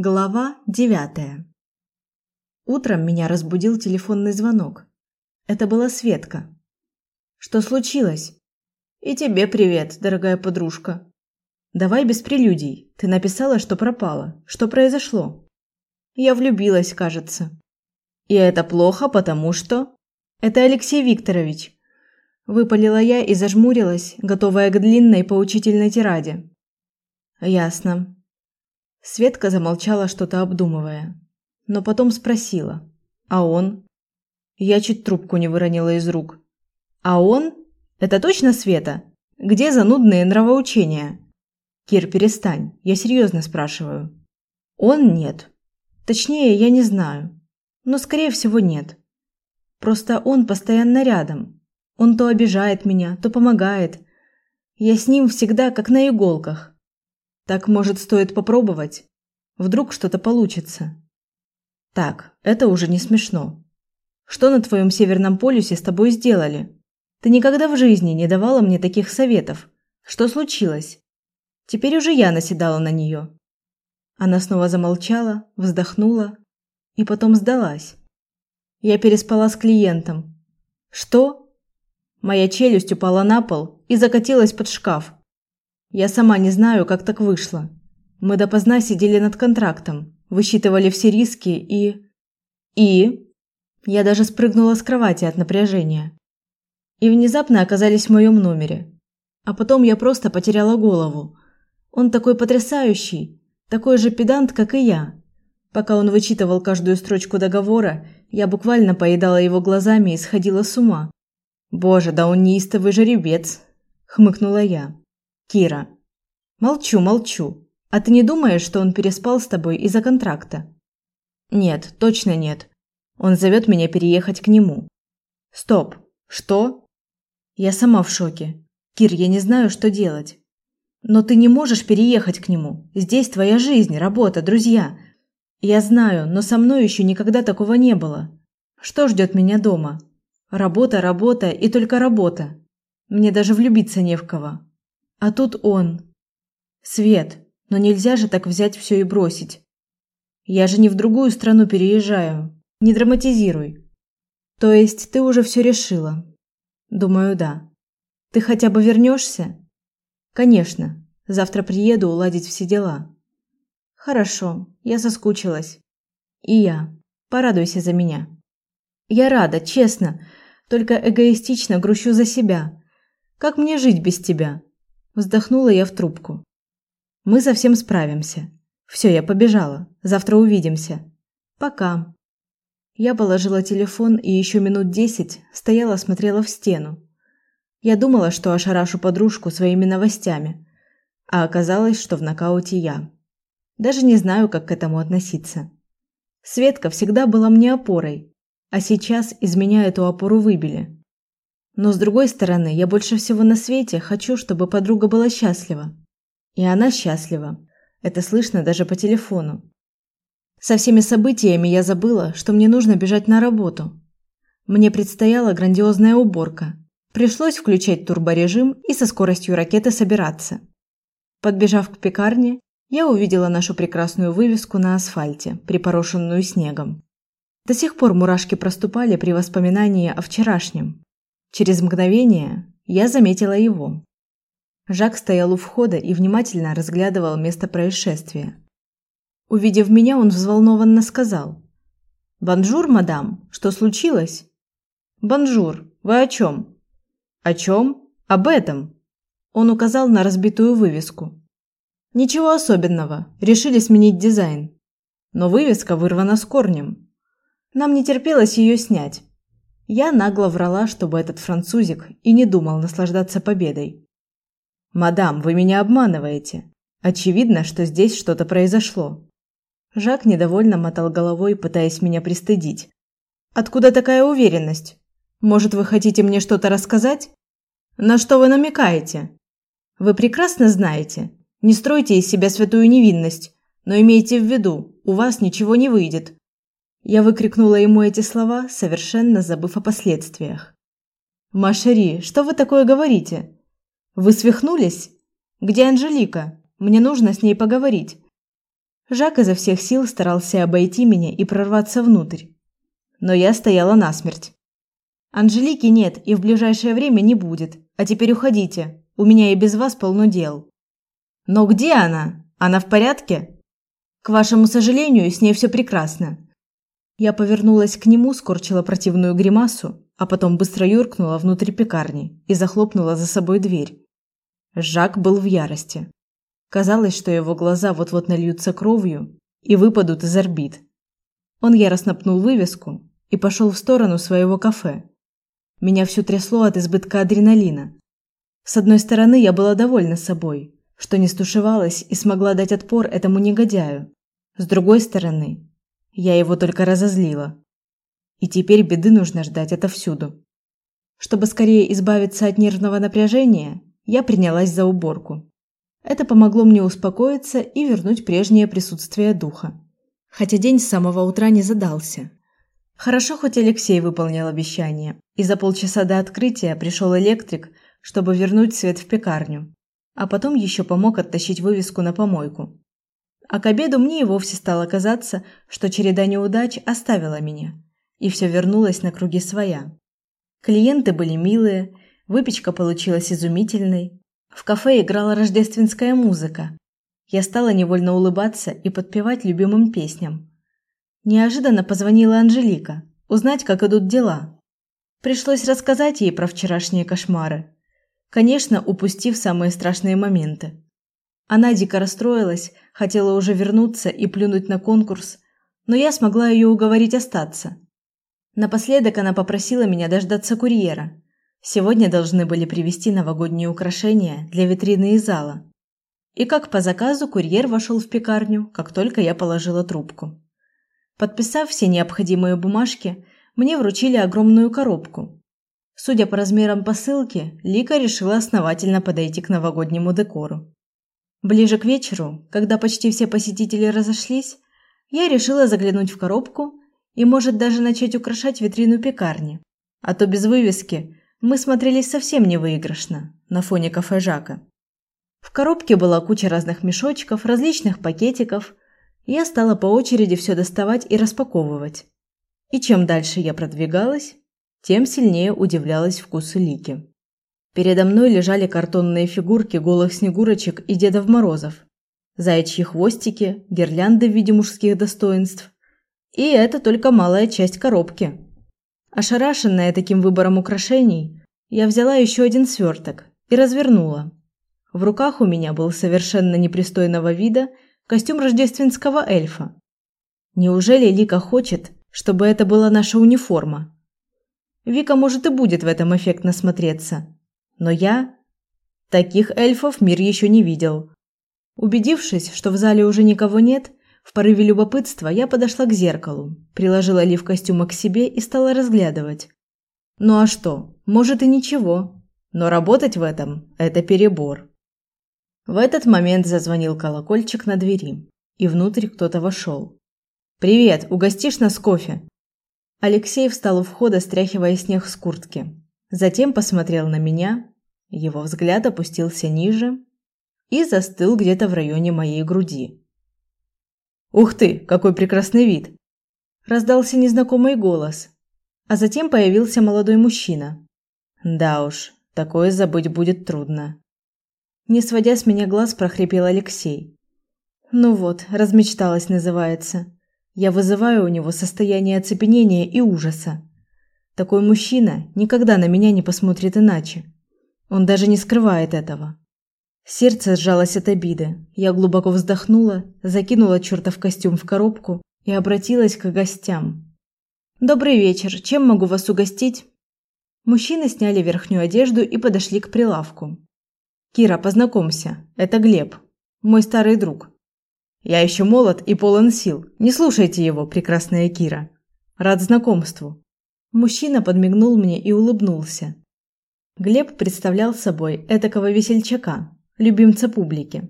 Глава девятая. Утром меня разбудил телефонный звонок. Это была Светка. Что случилось? И тебе привет, дорогая подружка. Давай без прелюдий. Ты написала, что пропала. Что произошло? Я влюбилась, кажется. И это плохо, потому что это Алексей Викторович. Выпалила я и зажмурилась, готовая к длинной поучительной тираде. Ясно. Светка замолчала, что-то обдумывая, но потом спросила: "А он?" Я чуть трубку не выронила из рук. "А он? Это точно Света? Где занудные нравоучения?" "Кир, перестань. Я серьезно спрашиваю." "Он нет. Точнее, я не знаю. Но скорее всего нет. Просто он постоянно рядом. Он то обижает меня, то помогает. Я с ним всегда как на иголках. Так, может, стоит попробовать? Вдруг что-то получится. Так, это уже не смешно. Что на твоем северном полюсе с тобой сделали? Ты никогда в жизни не давала мне таких советов. Что случилось? Теперь уже я наседала на нее. Она снова замолчала, вздохнула и потом сдалась. Я переспала с клиентом. Что? Моя челюсть упала на пол и закатилась под шкаф. Я сама не знаю, как так вышло. Мы допоздна сидели над контрактом, высчитывали все риски и... И... Я даже спрыгнула с кровати от напряжения. И внезапно оказались в моем номере. А потом я просто потеряла голову. Он такой потрясающий, такой же педант, как и я. Пока он вычитывал каждую строчку договора, я буквально поедала его глазами и сходила с ума. Боже, да он неистовый жеребец, хмыкнула я. Кира. Молчу, молчу. А ты не думаешь, что он переспал с тобой из-за контракта? Нет, точно нет. Он зовет меня переехать к нему. Стоп. Что? Я сама в шоке. Кир, я не знаю, что делать. Но ты не можешь переехать к нему. Здесь твоя жизнь, работа, друзья. Я знаю, но со мной еще никогда такого не было. Что ждет меня дома? Работа, работа и только работа. Мне даже влюбиться не в кого. А тут он. Свет, но нельзя же так взять все и бросить. Я же не в другую страну переезжаю. Не драматизируй. То есть ты уже все решила? Думаю, да. Ты хотя бы вернешься? Конечно. Завтра приеду уладить все дела. Хорошо. Я соскучилась. И я. Порадуйся за меня. Я рада, честно, только эгоистично грущу за себя. Как мне жить без тебя? Вздохнула я в трубку. Мы совсем справимся. Все, я побежала. Завтра увидимся. Пока. Я положила телефон и еще минут десять стояла, смотрела в стену. Я думала, что ошарашу подружку своими новостями, а оказалось, что в нокауте я. Даже не знаю, как к этому относиться. Светка всегда была мне опорой, а сейчас из меня эту опору выбили. Но с другой стороны, я больше всего на свете хочу, чтобы подруга была счастлива. И она счастлива. Это слышно даже по телефону. Со всеми событиями я забыла, что мне нужно бежать на работу. Мне предстояла грандиозная уборка. Пришлось включать турборежим и со скоростью ракеты собираться. Подбежав к пекарне, я увидела нашу прекрасную вывеску на асфальте, припорошенную снегом. До сих пор мурашки проступали при воспоминании о вчерашнем. Через мгновение я заметила его. Жак стоял у входа и внимательно разглядывал место происшествия. Увидев меня, он взволнованно сказал: "Bonjour, madame, что случилось?" "Bonjour. Вы о чем?» "О чем? Об этом." Он указал на разбитую вывеску. "Ничего особенного. Решили сменить дизайн. Но вывеска вырвана с корнем. Нам не терпелось ее снять. Я нагло врала, чтобы этот французик и не думал наслаждаться победой. Мадам, вы меня обманываете. Очевидно, что здесь что-то произошло. Жак недовольно мотал головой, пытаясь меня пристыдить. Откуда такая уверенность? Может, вы хотите мне что-то рассказать? На что вы намекаете? Вы прекрасно знаете, не стройте из себя святую невинность, но имейте в виду, у вас ничего не выйдет. Я выкрикнула ему эти слова, совершенно забыв о последствиях. Машери, что вы такое говорите? Вы свихнулись? Где Анжелика? Мне нужно с ней поговорить. Жак изо всех сил старался обойти меня и прорваться внутрь. Но я стояла насмерть. Анжелики нет и в ближайшее время не будет. А теперь уходите. У меня и без вас полно дел. Но где она? Она в порядке? К вашему сожалению, с ней все прекрасно. Я повернулась к нему, скорчила противную гримасу, а потом быстро юркнула внутрь пекарни и захлопнула за собой дверь. Жак был в ярости. Казалось, что его глаза вот-вот нальются кровью и выпадут из орбит. Он яростно пнул вывеску и пошел в сторону своего кафе. Меня всю трясло от избытка адреналина. С одной стороны, я была довольна собой, что не стушевалась и смогла дать отпор этому негодяю. С другой стороны, я его только разозлила. И теперь беды нужно ждать отовсюду. Чтобы скорее избавиться от нервного напряжения, я принялась за уборку. Это помогло мне успокоиться и вернуть прежнее присутствие духа. Хотя день с самого утра не задался. Хорошо, хоть Алексей выполнил обещание, и за полчаса до открытия пришел электрик, чтобы вернуть свет в пекарню, а потом еще помог оттащить вывеску на помойку. А к обеду мне и вовсе стало казаться, что череда неудач оставила меня, и все вернулось на круги своя. Клиенты были милые, выпечка получилась изумительной, в кафе играла рождественская музыка. Я стала невольно улыбаться и подпевать любимым песням. Неожиданно позвонила Анжелика, узнать, как идут дела. Пришлось рассказать ей про вчерашние кошмары. Конечно, упустив самые страшные моменты. Она дико расстроилась, хотела уже вернуться и плюнуть на конкурс, но я смогла ее уговорить остаться. Напоследок она попросила меня дождаться курьера. Сегодня должны были привезти новогодние украшения для витрины и зала. И как по заказу курьер вошел в пекарню, как только я положила трубку. Подписав все необходимые бумажки, мне вручили огромную коробку. Судя по размерам посылки, Лика решила основательно подойти к новогоднему декору. Ближе к вечеру, когда почти все посетители разошлись, я решила заглянуть в коробку и, может, даже начать украшать витрину пекарни. А то без вывески мы смотрелись совсем невыигрышно на фоне кафе Жака. В коробке была куча разных мешочков, различных пакетиков. Я стала по очереди все доставать и распаковывать. И чем дальше я продвигалась, тем сильнее удивлялась вкусу Лики. Передо мной лежали картонные фигурки голых снегурочек и Дедов Морозов, заячьи хвостики, гирлянды в виде мужских достоинств. И это только малая часть коробки. Ошарашенная таким выбором украшений, я взяла еще один сверток и развернула. В руках у меня был совершенно непристойного вида костюм рождественского эльфа. Неужели Лика хочет, чтобы это была наша униформа? Вика может и будет в этом эффектно смотреться, но я таких эльфов мир еще не видел. Убедившись, что в зале уже никого нет, в порыве любопытства я подошла к зеркалу, приложила лиф костюма к себе и стала разглядывать. Ну а что? Может и ничего. Но работать в этом это перебор. В этот момент зазвонил колокольчик на двери, и внутрь кто-то вошел. Привет, угостишь нас кофе? Алексей встал у входа, стряхивая снег с куртки. Затем посмотрел на меня, его взгляд опустился ниже и застыл где-то в районе моей груди. Ух ты, какой прекрасный вид, раздался незнакомый голос, а затем появился молодой мужчина. Да уж, такое забыть будет трудно. Не сводя с меня глаз, прохрипел Алексей. Ну вот, размечталась называется. Я вызываю у него состояние оцепенения и ужаса. Такой мужчина никогда на меня не посмотрит иначе. Он даже не скрывает этого. Сердце сжалось от обиды. Я глубоко вздохнула, закинула чертов костюм в коробку и обратилась к гостям. Добрый вечер. Чем могу вас угостить? Мужчины сняли верхнюю одежду и подошли к прилавку. Кира, познакомься. Это Глеб, мой старый друг. Я еще молод и полон сил. Не слушайте его, прекрасная Кира. Рад знакомству. Мужчина подмигнул мне и улыбнулся. Глеб представлял собой этакого весельчака, любимца публики.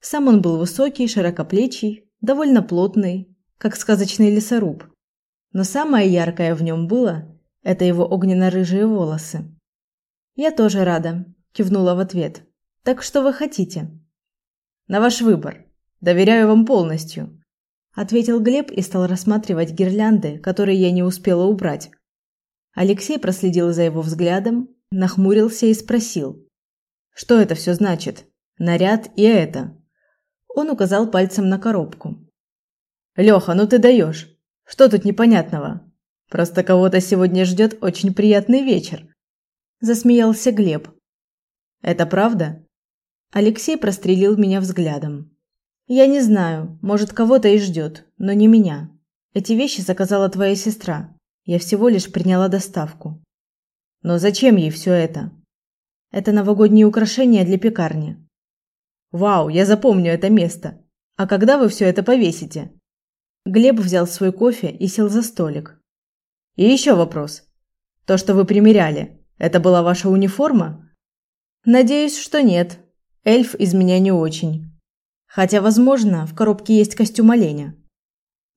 Сам он был высокий, широкоплечий, довольно плотный, как сказочный лесоруб. Но самое яркое в нем было это его огненно-рыжие волосы. Я тоже рада, кивнула в ответ. Так что вы хотите? На ваш выбор. Доверяю вам полностью, ответил Глеб и стал рассматривать гирлянды, которые я не успела убрать. Алексей проследил за его взглядом, нахмурился и спросил: "Что это все значит? Наряд и это?" Он указал пальцем на коробку. Леха, ну ты даешь. Что тут непонятного? Просто кого-то сегодня ждет очень приятный вечер. Засмеялся Глеб. Это правда? Алексей прострелил меня взглядом. Я не знаю, может, кого-то и ждет, но не меня. Эти вещи заказала твоя сестра. Я всего лишь приняла доставку. Но зачем ей все это? Это новогодние украшения для пекарни. Вау, я запомню это место. А когда вы все это повесите? Глеб взял свой кофе и сел за столик. И еще вопрос. То, что вы примеряли, это была ваша униформа? Надеюсь, что нет. Эльф из меня не очень. Хотя, возможно, в коробке есть костюм оленя.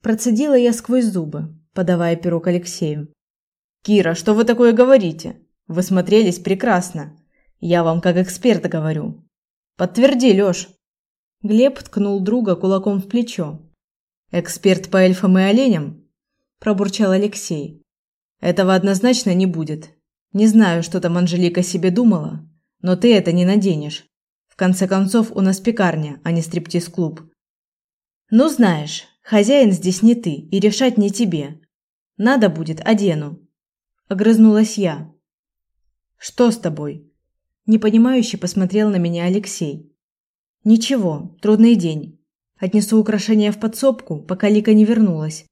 Процедила я сквозь зубы, подавая пирог Алексею. Кира, что вы такое говорите? Вы смотрелись прекрасно. Я вам как эксперт говорю. Подтверди, Лёш. Глеб ткнул друга кулаком в плечо, Эксперт по эльфам и оленям, пробурчал Алексей. Этого однозначно не будет. Не знаю, что там Анжелика себе думала, но ты это не наденешь. В конце концов, у нас пекарня, а не стриптиз-клуб. Ну, знаешь, хозяин здесь не ты, и решать не тебе. Надо будет, одену. Огрызнулась я. Что с тобой? Непонимающе посмотрел на меня Алексей. Ничего, трудный день. Отнесу украшения в подсобку, пока Лика не вернулась.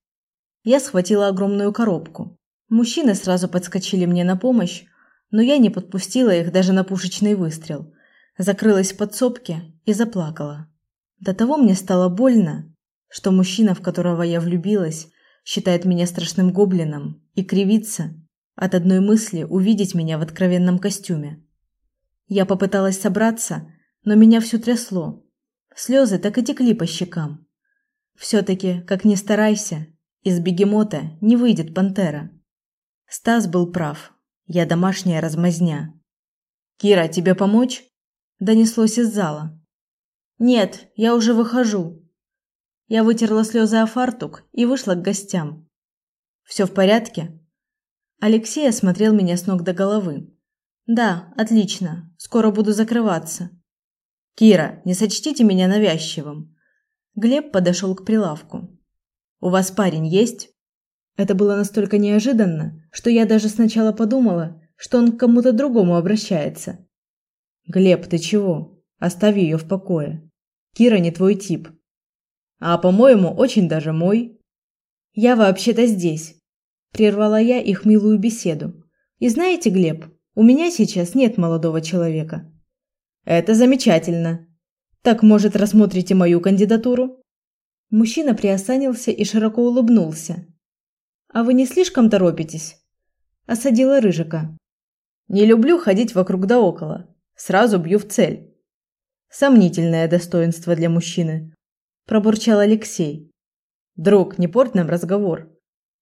Я схватила огромную коробку. Мужчины сразу подскочили мне на помощь, но я не подпустила их даже на пушечный выстрел. Закрылась в подсобке и заплакала. До того мне стало больно, что мужчина, в которого я влюбилась, считает меня страшным гоблином и кривится от одной мысли увидеть меня в откровенном костюме. Я попыталась собраться, но меня всё трясло. Слезы так и текли по щекам. Все-таки, как ни старайся, из бегемота не выйдет пантера. Стас был прав. Я домашняя размазня. «Кира, тебе помочь?» Донеслось из зала. «Нет, я уже выхожу». Я вытерла слезы о фартук и вышла к гостям. «Все в порядке?» Алексей осмотрел меня с ног до головы. «Да, отлично. Скоро буду закрываться. Кира, не сочтите меня навязчивым. Глеб подошел к прилавку. У вас парень есть? Это было настолько неожиданно, что я даже сначала подумала, что он к кому-то другому обращается. Глеб, ты чего? Оставь ее в покое. Кира не твой тип. А, по-моему, очень даже мой. Я вообще-то здесь, прервала я их милую беседу. И знаете, Глеб, у меня сейчас нет молодого человека. Это замечательно. Так, может, рассмотрите мою кандидатуру? Мужчина приосанился и широко улыбнулся. А вы не слишком торопитесь? осадила рыжика. Не люблю ходить вокруг да около. Сразу бью в цель. Сомнительное достоинство для мужчины, пробурчал Алексей. Друг, не порть нам разговор,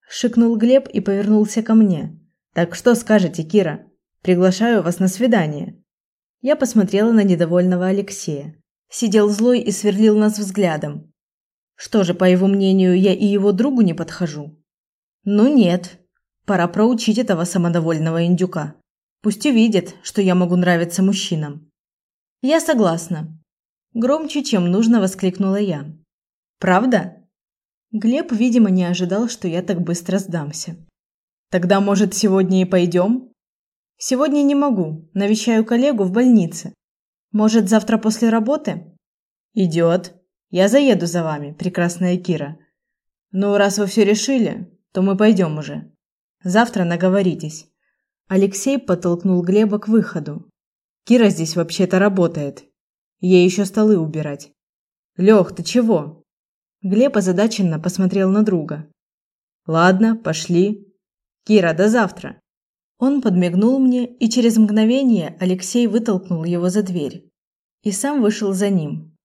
шикнул Глеб и повернулся ко мне. Так что скажете, Кира? Приглашаю вас на свидание. Я посмотрела на недовольного Алексея. Сидел злой и сверлил нас взглядом. Что же, по его мнению, я и его другу не подхожу? Ну нет. Пора проучить этого самодовольного индюка. Пусть увидит, что я могу нравиться мужчинам. Я согласна. Громче, чем нужно, воскликнула я. Правда? Глеб, видимо, не ожидал, что я так быстро сдамся. Тогда, может, сегодня и пойдем? Сегодня не могу, навещаю коллегу в больнице. Может, завтра после работы? Идет. Я заеду за вами, прекрасная Кира. Ну, раз вы все решили, то мы пойдем уже. Завтра наговоритесь. Алексей подтолкнул Глеба к выходу. Кира здесь вообще-то работает. Ей еще столы убирать. Лех, ты чего? Глеб озадаченно посмотрел на друга. Ладно, пошли. Кира, до завтра. Он подмигнул мне, и через мгновение Алексей вытолкнул его за дверь и сам вышел за ним.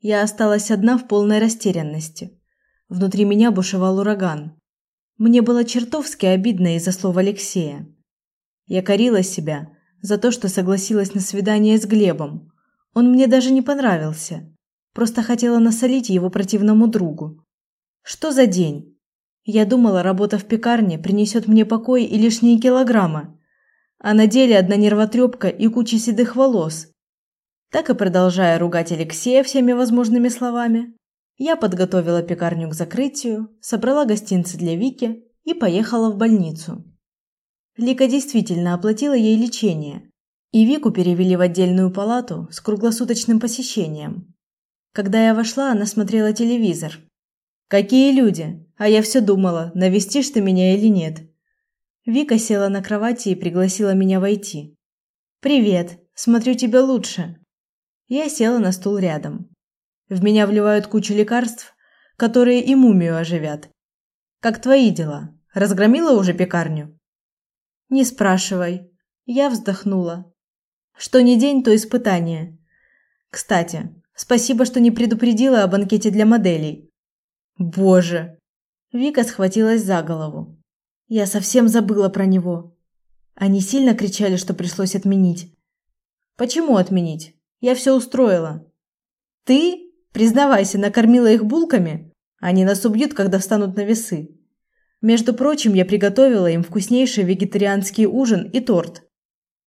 Я осталась одна в полной растерянности. Внутри меня бушевал ураган. Мне было чертовски обидно из-за слов Алексея. Я корила себя за то, что согласилась на свидание с Глебом. Он мне даже не понравился. Просто хотела насолить его противному другу. Что за день? Я думала, работа в пекарне принесет мне покой и лишние килограммы, а на деле одна нервотрепка и куча седых волос. Так и продолжая ругать Алексея всеми возможными словами, я подготовила пекарню к закрытию, собрала гостинцы для Вики и поехала в больницу. Лика действительно оплатила ей лечение, и Вику перевели в отдельную палату с круглосуточным посещением. Когда я вошла, она смотрела телевизор. Какие люди? А я все думала, навестишь ты меня или нет. Вика села на кровати и пригласила меня войти. Привет. Смотрю, тебе лучше. Я села на стул рядом. В меня вливают кучу лекарств, которые и мумию оживят. Как твои дела? Разгромила уже пекарню? Не спрашивай. Я вздохнула. Что ни день, то испытание. Кстати, спасибо, что не предупредила о банкете для моделей. Боже. Вика схватилась за голову. Я совсем забыла про него. Они сильно кричали, что пришлось отменить. Почему отменить? Я все устроила. Ты, признавайся, накормила их булками? Они нас убьют, когда встанут на весы. Между прочим, я приготовила им вкуснейший вегетарианский ужин и торт.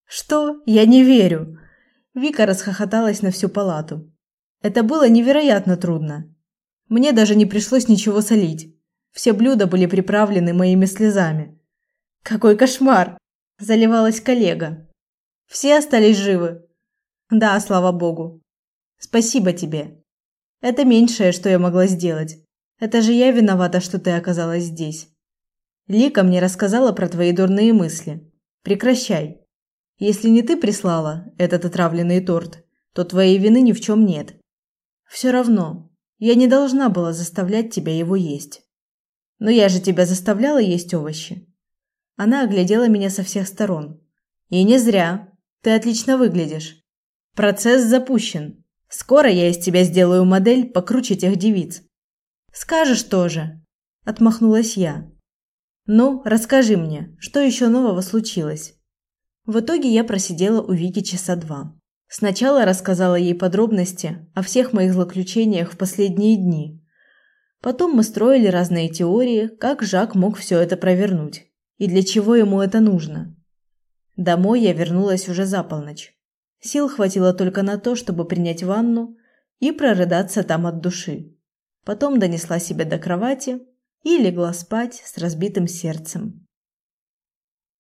Что? Я не верю. Вика расхохоталась на всю палату. Это было невероятно трудно. Мне даже не пришлось ничего солить. Все блюда были приправлены моими слезами. Какой кошмар, заливалась коллега. Все остались живы. Да, слава богу. Спасибо тебе. Это меньшее, что я могла сделать. Это же я виновата, что ты оказалась здесь. Лика мне рассказала про твои дурные мысли. Прекращай. Если не ты прислала этот отравленный торт, то твоей вины ни в чем нет. Все равно, я не должна была заставлять тебя его есть. Но я же тебя заставляла есть овощи. Она оглядела меня со всех сторон. И не зря. Ты отлично выглядишь. Процесс запущен. Скоро я из тебя сделаю модель покруче тех девиц. Скажешь тоже, отмахнулась я. Ну, расскажи мне, что еще нового случилось? В итоге я просидела у Вики часа два. Сначала рассказала ей подробности о всех моих злоключениях в последние дни. Потом мы строили разные теории, как Жак мог все это провернуть и для чего ему это нужно. Домой я вернулась уже за полночь. Сил хватило только на то, чтобы принять ванну и прорыдаться там от души. Потом донесла себя до кровати и легла спать с разбитым сердцем.